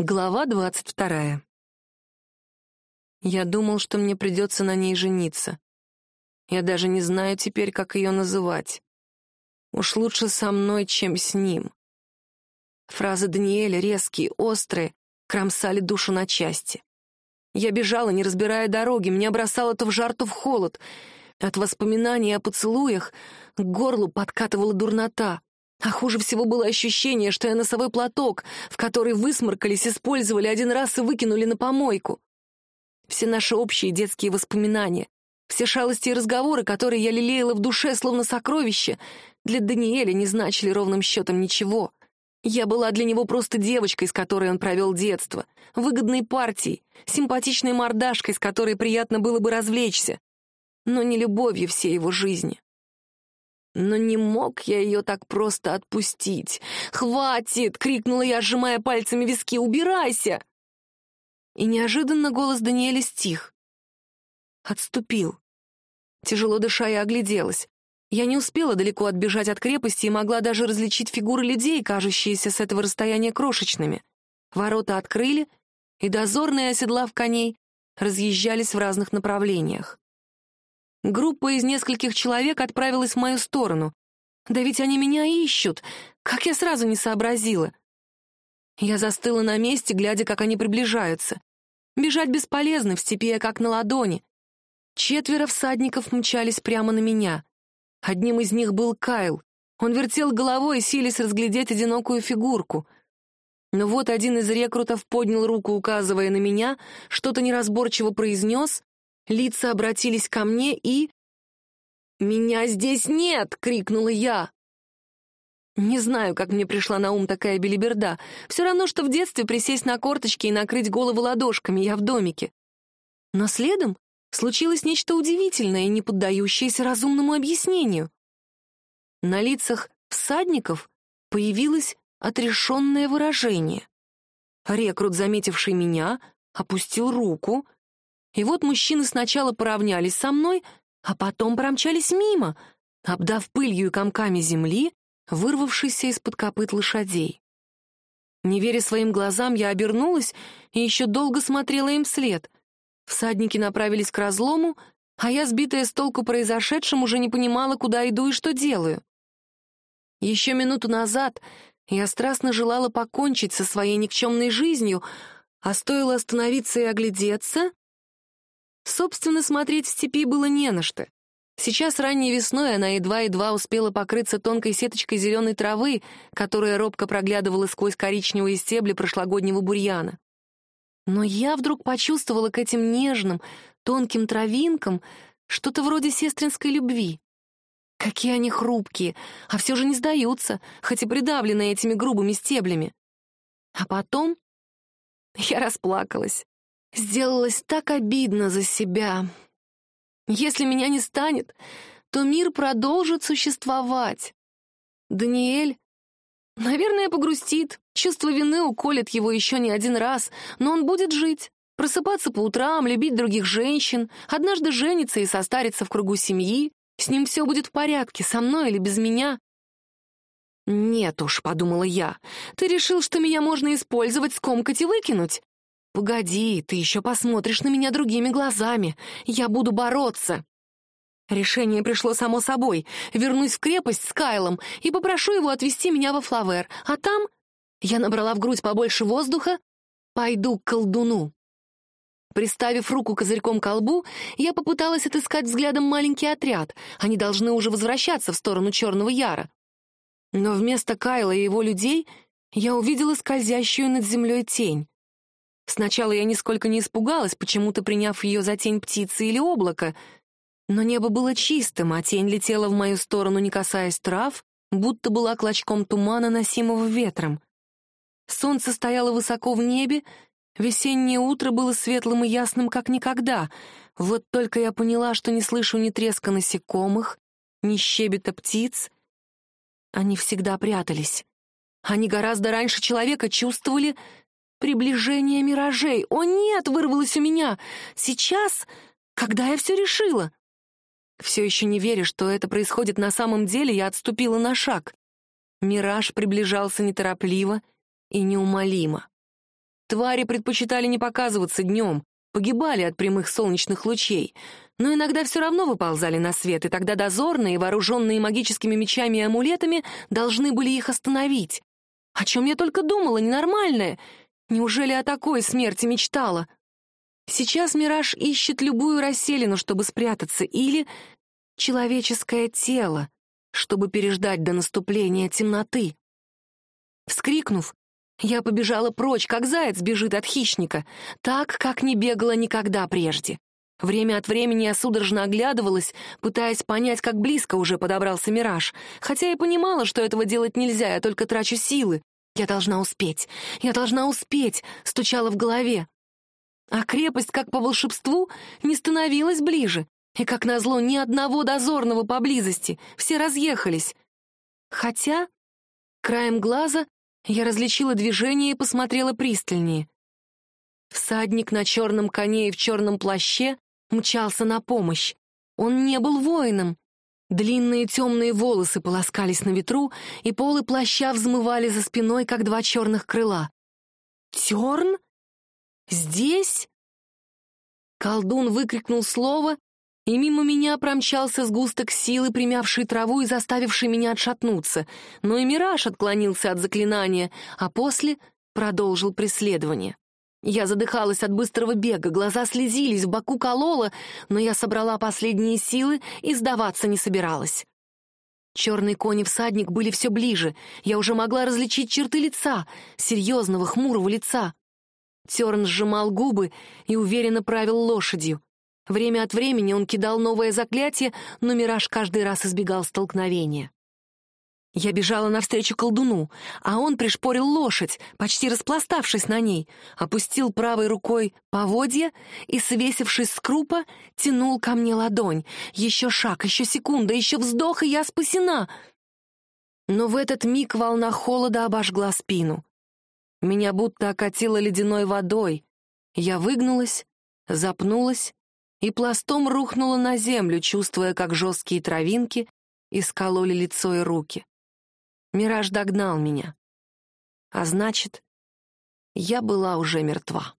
Глава двадцать вторая. Я думал, что мне придется на ней жениться. Я даже не знаю теперь, как ее называть. Уж лучше со мной, чем с ним. Фразы Даниэля, резкие, острые, кромсали душу на части. Я бежала, не разбирая дороги, меня бросало то в жар, то в холод. От воспоминаний о поцелуях к горлу подкатывала дурнота. А хуже всего было ощущение, что я носовой платок, в который высморкались, использовали один раз и выкинули на помойку. Все наши общие детские воспоминания, все шалости и разговоры, которые я лелеяла в душе, словно сокровища, для Даниэля не значили ровным счетом ничего. Я была для него просто девочкой, с которой он провел детство, выгодной партией, симпатичной мордашкой, с которой приятно было бы развлечься, но не любовью всей его жизни. Но не мог я ее так просто отпустить. «Хватит!» — крикнула я, сжимая пальцами виски. «Убирайся!» И неожиданно голос Даниэля стих. Отступил. Тяжело дыша, я огляделась. Я не успела далеко отбежать от крепости и могла даже различить фигуры людей, кажущиеся с этого расстояния крошечными. Ворота открыли, и дозорные, оседлав коней, разъезжались в разных направлениях. Группа из нескольких человек отправилась в мою сторону. Да ведь они меня ищут. Как я сразу не сообразила. Я застыла на месте, глядя, как они приближаются. Бежать бесполезно, в степи я как на ладони. Четверо всадников мчались прямо на меня. Одним из них был Кайл. Он вертел головой, силясь разглядеть одинокую фигурку. Но вот один из рекрутов поднял руку, указывая на меня, что-то неразборчиво произнес, Лица обратились ко мне и... «Меня здесь нет!» — крикнула я. Не знаю, как мне пришла на ум такая белиберда. Все равно, что в детстве присесть на корточки и накрыть голову ладошками, я в домике. Но следом случилось нечто удивительное не поддающееся разумному объяснению. На лицах всадников появилось отрешенное выражение. Рекрут, заметивший меня, опустил руку — и вот мужчины сначала поравнялись со мной, а потом промчались мимо, обдав пылью и комками земли, вырвавшейся из-под копыт лошадей. Не веря своим глазам, я обернулась и еще долго смотрела им вслед. Всадники направились к разлому, а я, сбитая с толку произошедшим, уже не понимала, куда иду и что делаю. Еще минуту назад я страстно желала покончить со своей никчемной жизнью, а стоило остановиться и оглядеться, Собственно, смотреть в степи было не на что. Сейчас ранней весной она едва-едва успела покрыться тонкой сеточкой зеленой травы, которая робко проглядывала сквозь коричневые стебли прошлогоднего бурьяна. Но я вдруг почувствовала к этим нежным, тонким травинкам что-то вроде сестринской любви. Какие они хрупкие, а все же не сдаются, хоть и придавлены этими грубыми стеблями. А потом я расплакалась. Сделалось так обидно за себя. Если меня не станет, то мир продолжит существовать. Даниэль, наверное, погрустит, чувство вины уколет его еще не один раз, но он будет жить, просыпаться по утрам, любить других женщин, однажды жениться и состариться в кругу семьи. С ним все будет в порядке, со мной или без меня. «Нет уж», — подумала я, — «ты решил, что меня можно использовать, скомкать и выкинуть? «Погоди, ты еще посмотришь на меня другими глазами. Я буду бороться». Решение пришло само собой. Вернусь в крепость с Кайлом и попрошу его отвезти меня во Флавер. А там я набрала в грудь побольше воздуха, пойду к колдуну. Приставив руку козырьком к колбу, я попыталась отыскать взглядом маленький отряд. Они должны уже возвращаться в сторону Черного Яра. Но вместо Кайла и его людей я увидела скользящую над землей тень. Сначала я нисколько не испугалась, почему-то приняв ее за тень птицы или облака, но небо было чистым, а тень летела в мою сторону, не касаясь трав, будто была клочком тумана, носимого ветром. Солнце стояло высоко в небе, весеннее утро было светлым и ясным, как никогда. Вот только я поняла, что не слышу ни треска насекомых, ни щебета птиц. Они всегда прятались. Они гораздо раньше человека чувствовали Приближение миражей. О нет, вырвалось у меня. Сейчас, когда я все решила. Все еще не веря, что это происходит на самом деле, я отступила на шаг. Мираж приближался неторопливо и неумолимо. Твари предпочитали не показываться днем, погибали от прямых солнечных лучей, но иногда все равно выползали на свет, и тогда дозорные, вооруженные магическими мечами и амулетами, должны были их остановить. О чем я только думала, ненормальное. Неужели о такой смерти мечтала? Сейчас Мираж ищет любую расселину, чтобы спрятаться, или человеческое тело, чтобы переждать до наступления темноты. Вскрикнув, я побежала прочь, как заяц бежит от хищника, так, как не бегала никогда прежде. Время от времени я судорожно оглядывалась, пытаясь понять, как близко уже подобрался мираж, хотя и понимала, что этого делать нельзя, я только трачу силы. Я должна успеть, я должна успеть, стучала в голове. А крепость, как по волшебству, не становилась ближе, и, как назло, ни одного дозорного поблизости, все разъехались. Хотя, краем глаза, я различила движение и посмотрела пристальнее. Всадник на черном коне и в черном плаще мчался на помощь. Он не был воином. Длинные темные волосы полоскались на ветру, и полы плаща взмывали за спиной, как два черных крыла. «Терн? Здесь?» Колдун выкрикнул слово, и мимо меня промчался сгусток силы, примявший траву и заставивший меня отшатнуться, но и Мираж отклонился от заклинания, а после продолжил преследование. Я задыхалась от быстрого бега, глаза слезились, в боку колола, но я собрала последние силы и сдаваться не собиралась. Черный конь и всадник были все ближе, я уже могла различить черты лица, серьезного, хмурого лица. Терн сжимал губы и уверенно правил лошадью. Время от времени он кидал новое заклятие, но Мираж каждый раз избегал столкновения. Я бежала навстречу колдуну, а он пришпорил лошадь, почти распластавшись на ней, опустил правой рукой поводья и, свесившись с крупа, тянул ко мне ладонь. Еще шаг, еще секунда, еще вздох, и я спасена. Но в этот миг волна холода обожгла спину. Меня будто окатило ледяной водой. Я выгнулась, запнулась и пластом рухнула на землю, чувствуя, как жесткие травинки искололи лицо и руки. Мираж догнал меня. А значит, я была уже мертва.